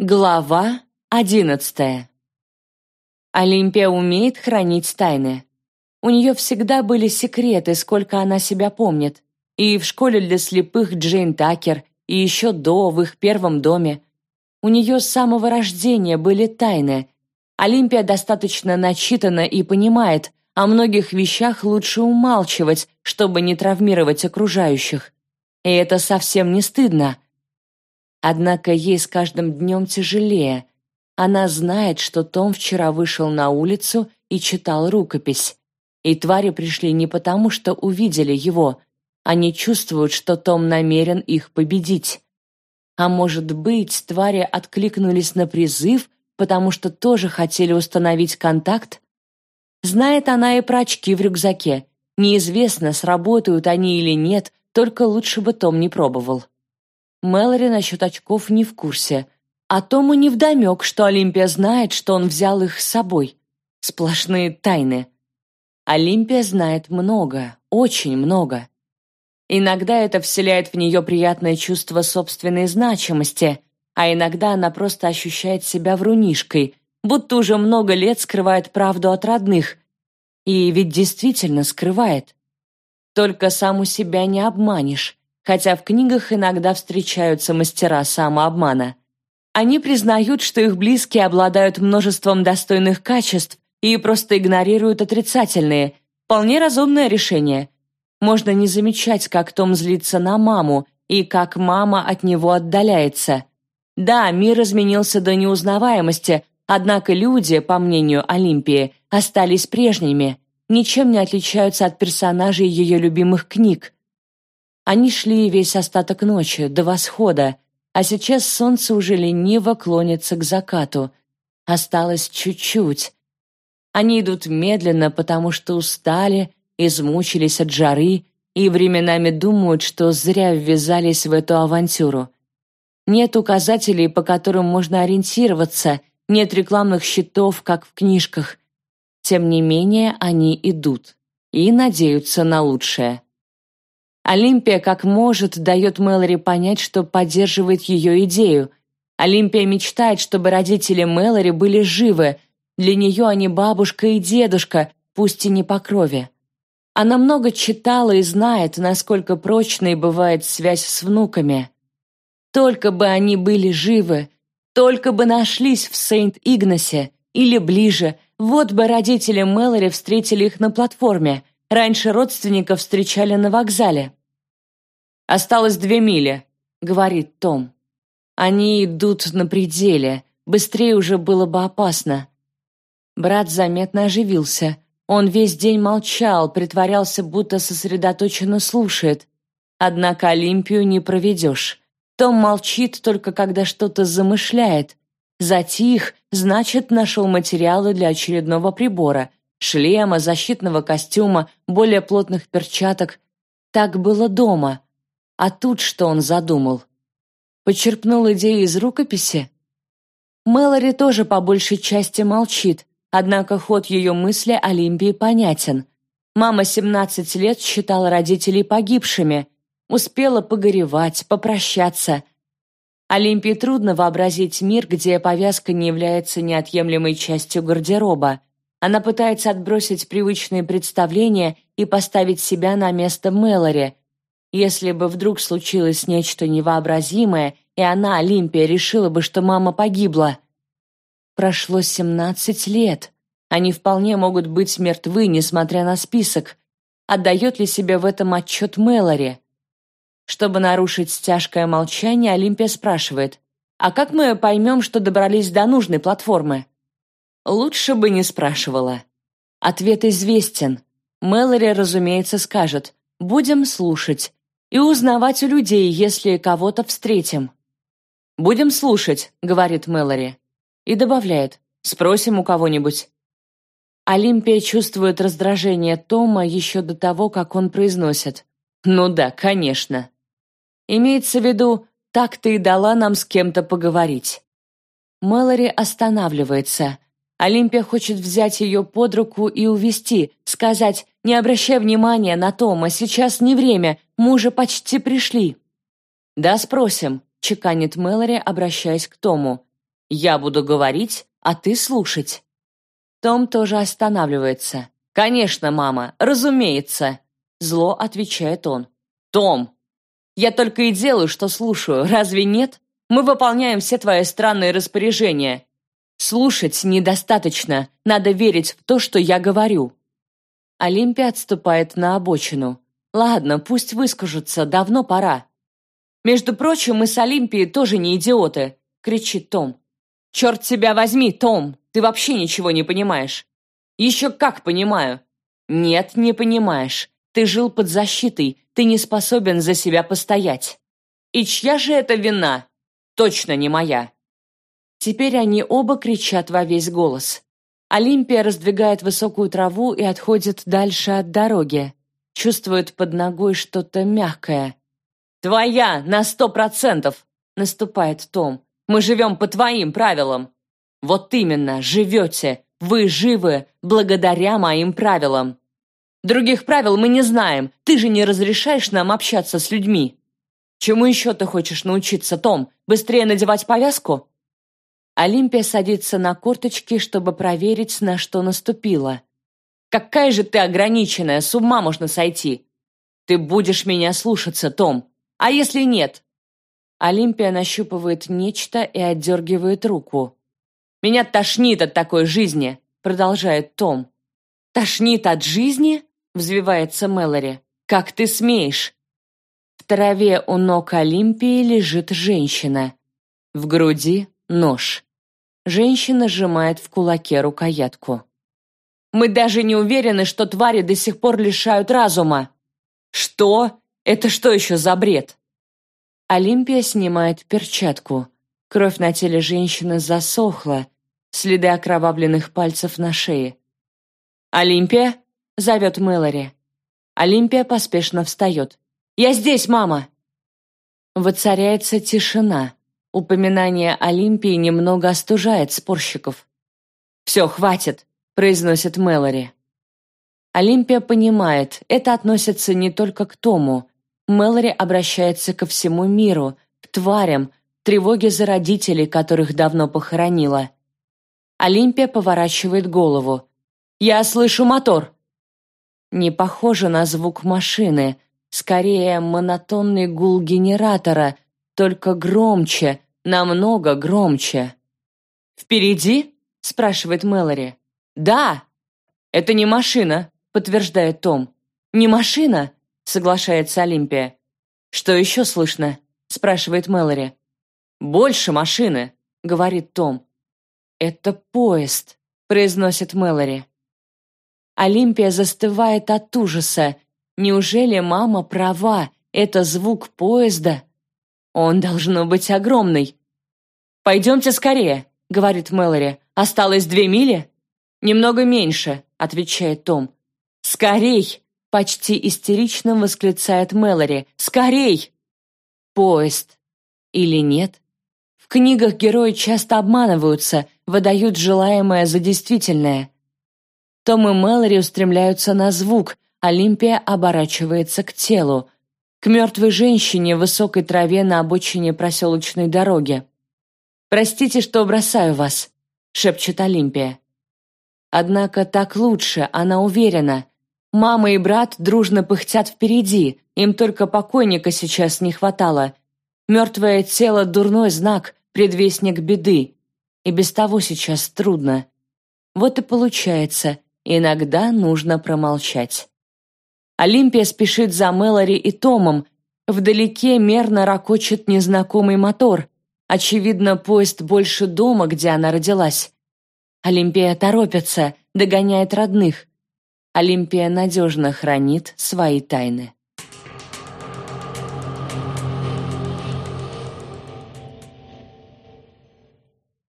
Глава одиннадцатая. Олимпия умеет хранить тайны. У нее всегда были секреты, сколько она себя помнит. И в школе для слепых Джейн Такер, и еще до, в их первом доме. У нее с самого рождения были тайны. Олимпия достаточно начитана и понимает, о многих вещах лучше умалчивать, чтобы не травмировать окружающих. И это совсем не стыдно – Однако ей с каждым днем тяжелее. Она знает, что Том вчера вышел на улицу и читал рукопись. И твари пришли не потому, что увидели его. Они чувствуют, что Том намерен их победить. А может быть, твари откликнулись на призыв, потому что тоже хотели установить контакт? Знает она и про очки в рюкзаке. Неизвестно, сработают они или нет, только лучше бы Том не пробовал. Мэлори насчет очков не в курсе. А Тому невдомек, что Олимпия знает, что он взял их с собой. Сплошные тайны. Олимпия знает много, очень много. Иногда это вселяет в нее приятное чувство собственной значимости, а иногда она просто ощущает себя врунишкой, будто уже много лет скрывает правду от родных. И ведь действительно скрывает. Только саму себя не обманешь хотя в книгах иногда встречаются мастера самообмана. Они признают, что их близкие обладают множеством достойных качеств и просто игнорируют отрицательные. Вполне разумное решение. Можно не замечать, как Том злится на маму и как мама от него отдаляется. Да, мир изменился до неузнаваемости, однако люди, по мнению Олимпии, остались прежними, ничем не отличаются от персонажей ее любимых книг. Они шли весь остаток ночи, до восхода, а сейчас солнце уже лениво клонится к закату. Осталось чуть-чуть. Они идут медленно, потому что устали, измучились от жары и временами думают, что зря ввязались в эту авантюру. Нет указателей, по которым можно ориентироваться, нет рекламных щитов, как в книжках. Тем не менее, они идут и надеются на лучшее. Олимпия как может дает Мэлори понять, что поддерживает ее идею. Олимпия мечтает, чтобы родители Мэлори были живы. Для нее они бабушка и дедушка, пусть и не по крови. Она много читала и знает, насколько прочной бывает связь с внуками. Только бы они были живы, только бы нашлись в Сент-Игнасе или ближе, вот бы родители Мэлори встретили их на платформе. Раньше родственников встречали на вокзале. «Осталось две мили», — говорит Том. Они идут на пределе, быстрее уже было бы опасно. Брат заметно оживился. Он весь день молчал, притворялся, будто сосредоточенно слушает. Однако Олимпию не проведешь. Том молчит только когда что-то замышляет. Затих, значит, нашел материалы для очередного прибора. Шлема, защитного костюма, более плотных перчаток. Так было дома. А тут что он задумал? Почерпнул идеи из рукописи? Мэлори тоже по большей части молчит, однако ход ее мысли Олимпии понятен. Мама 17 лет считала родителей погибшими, успела погоревать, попрощаться. Олимпии трудно вообразить мир, где повязка не является неотъемлемой частью гардероба. Она пытается отбросить привычные представления и поставить себя на место Мэлори, если бы вдруг случилось нечто невообразимое, и она, Олимпия, решила бы, что мама погибла. Прошло семнадцать лет. Они вполне могут быть мертвы, несмотря на список. Отдает ли себе в этом отчет Мэлори? Чтобы нарушить тяжкое молчание, Олимпия спрашивает, «А как мы поймем, что добрались до нужной платформы?» Лучше бы не спрашивала. Ответ известен. Мэлори, разумеется, скажет, «Будем слушать и узнавать у людей, если кого-то встретим». «Будем слушать», — говорит Мэлори. И добавляет, «Спросим у кого-нибудь». Олимпия чувствует раздражение Тома еще до того, как он произносит. «Ну да, конечно». Имеется в виду, так ты и дала нам с кем-то поговорить. Мэлори останавливается. Олимпия хочет взять ее под руку и увести, сказать «Не обращай внимания на Тома, сейчас не время, мы уже почти пришли». «Да, спросим», — чеканит Мэлори, обращаясь к Тому. Я буду говорить, а ты слушать». Том тоже останавливается. «Конечно, мама, разумеется!» Зло отвечает он. «Том, я только и делаю, что слушаю, разве нет? Мы выполняем все твои странные распоряжения. Слушать недостаточно, надо верить в то, что я говорю». Олимпия отступает на обочину. «Ладно, пусть выскажутся, давно пора». «Между прочим, мы с Олимпией тоже не идиоты», — кричит Том. «Черт тебя возьми, Том, ты вообще ничего не понимаешь». «Еще как понимаю». «Нет, не понимаешь. Ты жил под защитой, ты не способен за себя постоять». «И чья же это вина?» «Точно не моя». Теперь они оба кричат во весь голос. Олимпия раздвигает высокую траву и отходит дальше от дороги. Чувствует под ногой что-то мягкое. «Твоя, на сто процентов!» — наступает Том. Мы живем по твоим правилам». «Вот именно, живете. Вы живы благодаря моим правилам. Других правил мы не знаем. Ты же не разрешаешь нам общаться с людьми. Чему еще ты хочешь научиться, Том? Быстрее надевать повязку?» Олимпия садится на корточки, чтобы проверить, на что наступила. «Какая же ты ограниченная, с ума можно сойти! Ты будешь меня слушаться, Том. А если нет, Олимпия нащупывает нечто и отдергивает руку. «Меня тошнит от такой жизни», — продолжает Том. «Тошнит от жизни?» — взвивается Мэлори. «Как ты смеешь?» В траве у ног Олимпии лежит женщина. В груди нож. Женщина сжимает в кулаке рукоятку. «Мы даже не уверены, что твари до сих пор лишают разума». «Что? Это что еще за бред?» Олимпия снимает перчатку. Кровь на теле женщины засохла, следы окровавленных пальцев на шее. «Олимпия?» — зовет Мэлори. Олимпия поспешно встает. «Я здесь, мама!» Воцаряется тишина. Упоминание Олимпии немного остужает спорщиков. «Все, хватит», — произносит Мэлори. Олимпия понимает, это относится не только к Тому, Мэлори обращается ко всему миру, к тварям, тревоге за родителей, которых давно похоронила. Олимпия поворачивает голову. «Я слышу мотор!» Не похоже на звук машины, скорее монотонный гул генератора, только громче, намного громче. «Впереди?» — спрашивает Мэлори. «Да!» «Это не машина», — подтверждает Том. «Не машина?» соглашается Олимпия. «Что еще слышно?» — спрашивает Мэлори. «Больше машины», — говорит Том. «Это поезд», — произносит Мэлори. Олимпия застывает от ужаса. Неужели мама права? Это звук поезда? Он должно быть огромный. «Пойдемте скорее», — говорит Мэлори. «Осталось две мили?» «Немного меньше», — отвечает Том. «Скорей!» Почти истерично восклицает Мэлори. «Скорей!» Поезд. Или нет? В книгах герои часто обманываются, выдают желаемое за действительное. Том и Мэлори устремляются на звук, Олимпия оборачивается к телу, к мертвой женщине в высокой траве на обочине проселочной дороги. «Простите, что бросаю вас», — шепчет Олимпия. Однако так лучше, она уверена. Мама и брат дружно пыхтят впереди, им только покойника сейчас не хватало. Мертвое тело — дурной знак, предвестник беды. И без того сейчас трудно. Вот и получается, иногда нужно промолчать. Олимпия спешит за Мэлори и Томом. Вдалеке мерно рокочет незнакомый мотор. Очевидно, поезд больше дома, где она родилась. Олимпия торопится, догоняет родных. Олимпия надежно хранит свои тайны.